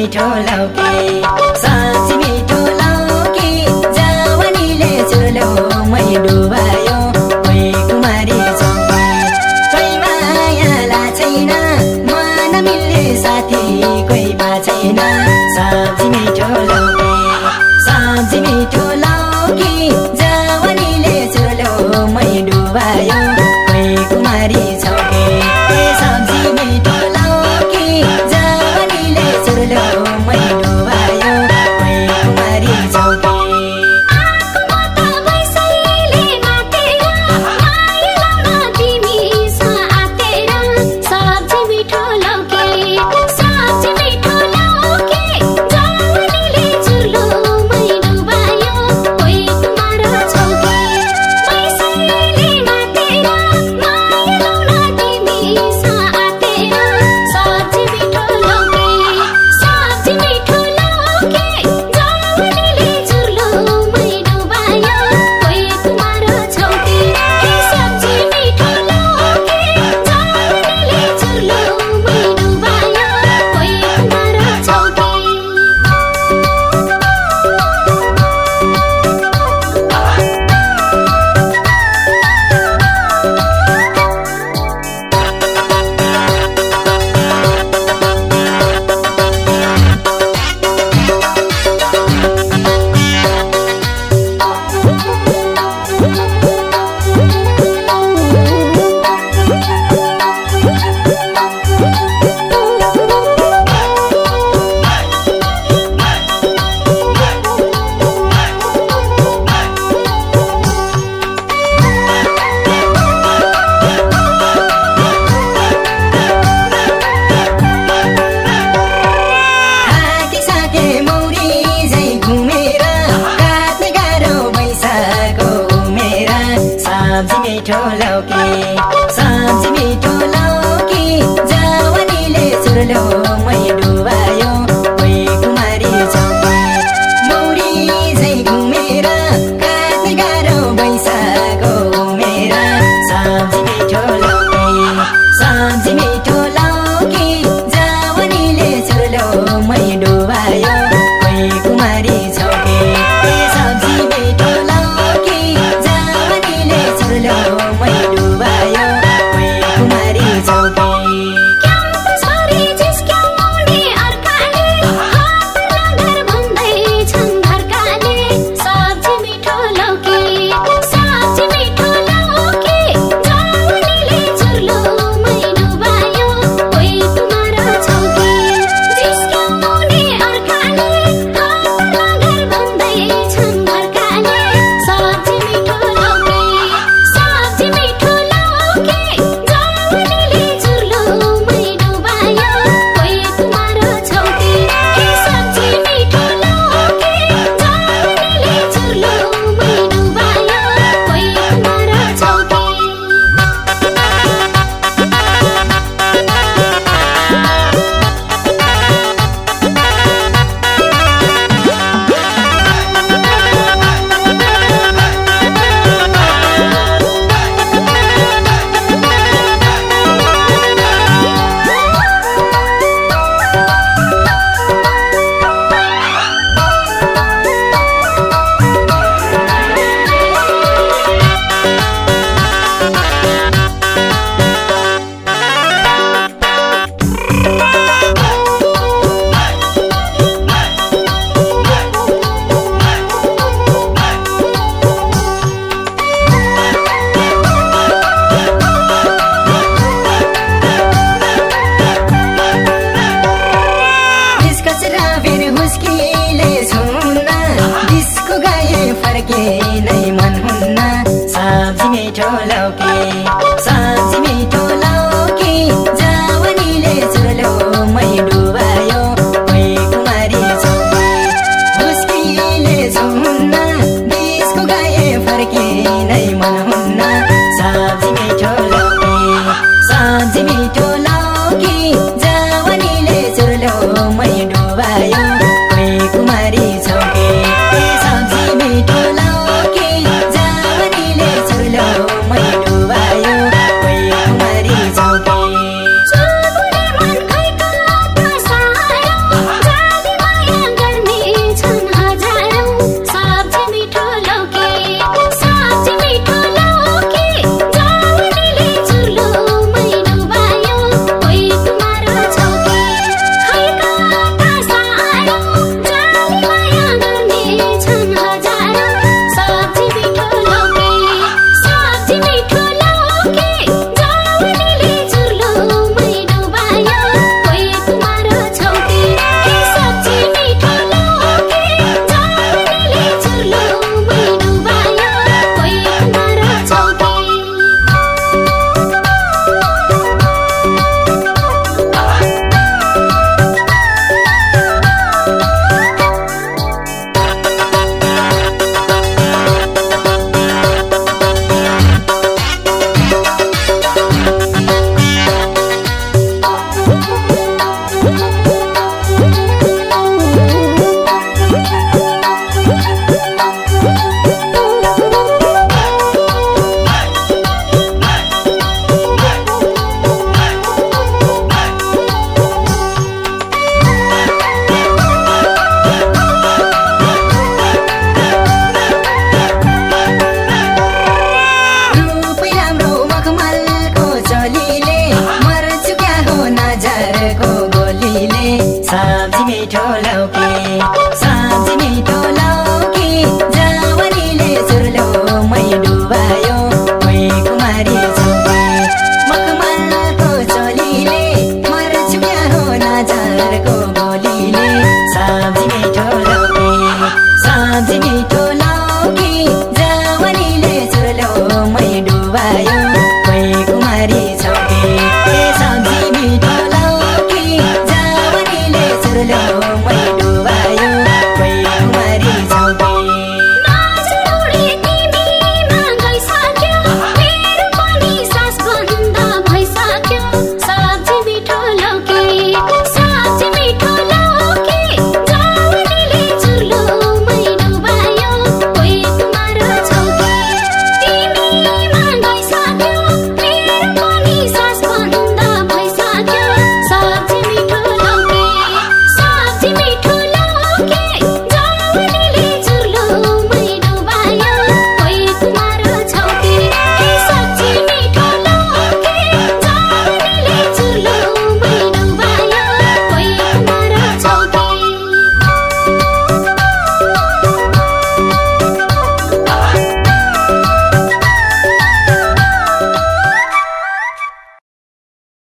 মিঠো লৌকে làm gì mày trâu lâu kì केही नै मन हुन्न। साब्जी मिठो लौकी साब्जी मिठो लौकी जावनीले चलो मै डुबायो मै कुमारी छौ। मुस्किलले छौ हुन्न देशको गाए फर्के।